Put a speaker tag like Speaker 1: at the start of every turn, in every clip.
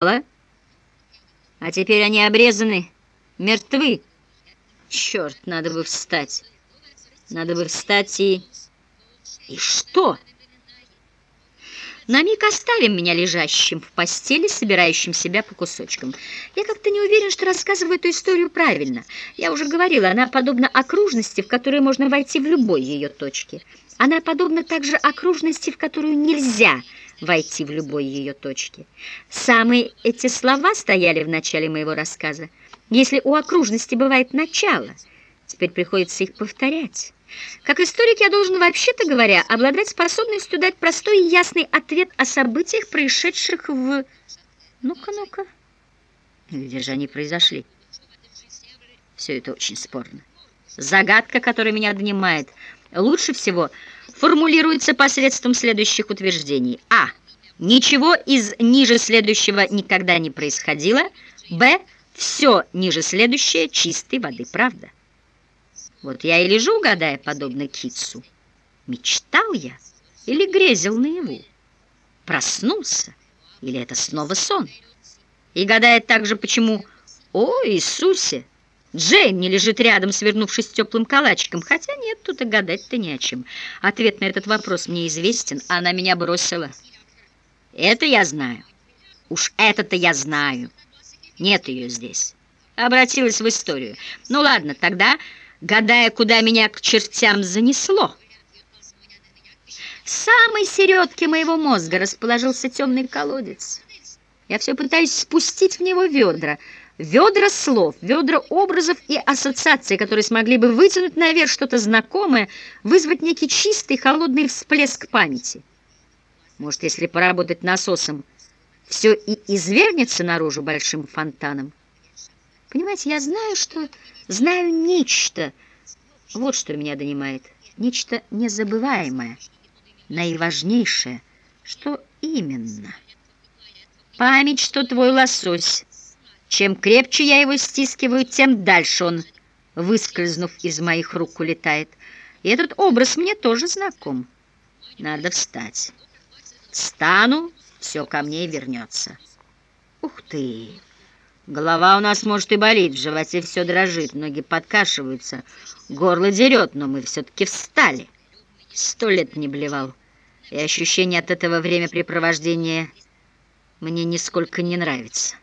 Speaker 1: А теперь они обрезаны, мертвы. Черт, надо бы встать. Надо бы встать и... И что? На миг оставим меня лежащим в постели, собирающим себя по кусочкам. Я как-то не уверен, что рассказываю эту историю правильно. Я уже говорила, она подобна окружности, в которую можно войти в любой ее точке. Она подобна также окружности, в которую нельзя войти в любой ее точке. Самые эти слова стояли в начале моего рассказа. Если у окружности бывает начало, теперь приходится их повторять. Как историк я должен, вообще-то говоря, обладать способностью дать простой и ясный ответ о событиях, происшедших в... Ну-ка, ну-ка. Где же они произошли? Все это очень спорно. Загадка, которая меня донимает, лучше всего формулируется посредством следующих утверждений. А. Ничего из ниже следующего никогда не происходило. Б. Все ниже следующее чистой воды правда. Вот я и лежу, гадая, подобно китсу. Мечтал я или грезил наяву? Проснулся или это снова сон? И гадает также, почему «О, Иисусе!» Джейн не лежит рядом, свернувшись теплым калачиком. Хотя нет, тут и гадать-то не о чем. Ответ на этот вопрос мне известен. Она меня бросила. Это я знаю. Уж это-то я знаю. Нет ее здесь. Обратилась в историю. Ну ладно, тогда гадая, куда меня к чертям занесло. В самой середке моего мозга расположился темный колодец. Я все пытаюсь спустить в него ведра, ведра слов, ведра образов и ассоциаций, которые смогли бы вытянуть наверх что-то знакомое, вызвать некий чистый холодный всплеск памяти. Может, если поработать насосом, все и извергнется наружу большим фонтаном. Понимаете, я знаю, что знаю нечто. Вот что меня донимает. Нечто незабываемое, наиважнейшее. Что именно? Память, что твой лосось. Чем крепче я его стискиваю, тем дальше он, выскользнув из моих рук, улетает. И этот образ мне тоже знаком. Надо встать. Встану, все ко мне вернется. Ух ты! Голова у нас, может, и болит, в животе все дрожит, ноги подкашиваются, горло дерет, но мы все-таки встали. Сто лет не блевал, и ощущение от этого времяпрепровождения мне нисколько не нравится.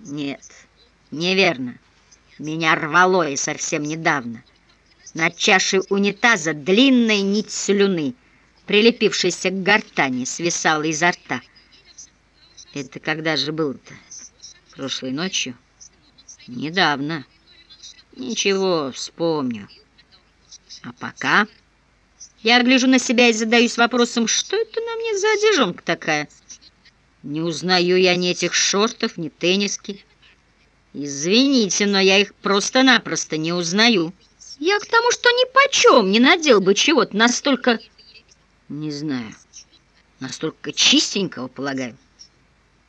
Speaker 1: Нет, неверно. Меня рвало и совсем недавно. Над чашей унитаза длинная нить слюны, прилепившаяся к гортани, свисала изо рта. Это когда же было-то? Прошлой ночью? Недавно. Ничего, вспомню. А пока... Я гляжу на себя и задаюсь вопросом, что это на мне за одежонка такая? Не узнаю я ни этих шортов, ни тенниски. Извините, но я их просто-напросто не узнаю. Я к тому, что ни почем не надел бы чего-то настолько... Не знаю, настолько чистенького, полагаю.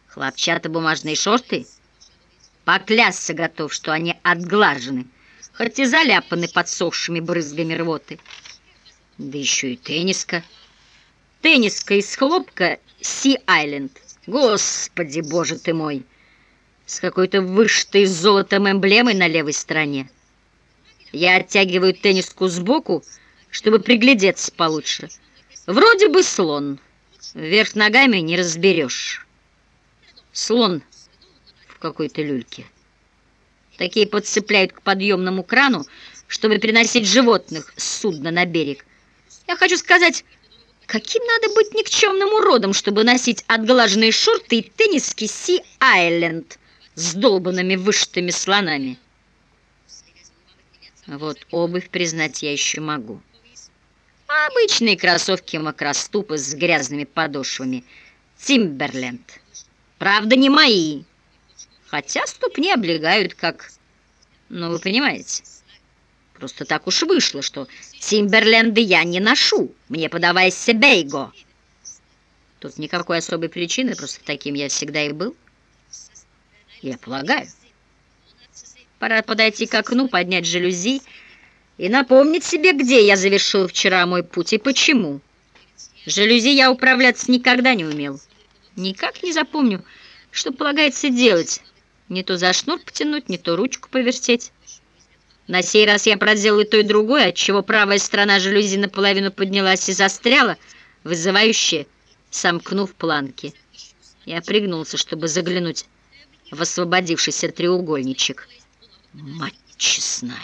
Speaker 1: Хлопчато-бумажные шорты? Поклясться готов, что они отглажены, хоть и заляпаны подсохшими брызгами рвоты. Да еще и тенниска. Тенниска из хлопка Си-Айленд. Господи, боже ты мой! С какой-то вышитой золотом эмблемой на левой стороне. Я оттягиваю тенниску сбоку, чтобы приглядеться получше. Вроде бы слон. Вверх ногами не разберешь. Слон в какой-то люльке. Такие подцепляют к подъемному крану, чтобы переносить животных с судна на берег. Я хочу сказать, каким надо быть никчемным уродом, чтобы носить отглаженные шорты и тенниски Си-Айленд с долбанными вышитыми слонами. Вот обувь признать я еще могу. Обычные кроссовки-макроступы с грязными подошвами. Тимберленд. Правда, не мои. Хотя ступни облегают как... Ну, вы понимаете. Просто так уж вышло, что Тимберленды я не ношу. Мне подавай Себейго. Тут никакой особой причины, просто таким я всегда и был. Я полагаю. Пора подойти к окну, поднять жалюзи и напомнить себе, где я завершил вчера мой путь и почему. Жалюзи я управляться никогда не умел. Никак не запомню, что полагается делать. Не то за шнур потянуть, не то ручку повертеть. На сей раз я проделал и то, и другое, отчего правая сторона жалюзи наполовину поднялась и застряла, вызывающе сомкнув планки. Я пригнулся, чтобы заглянуть в освободившийся треугольничек. Мать честная!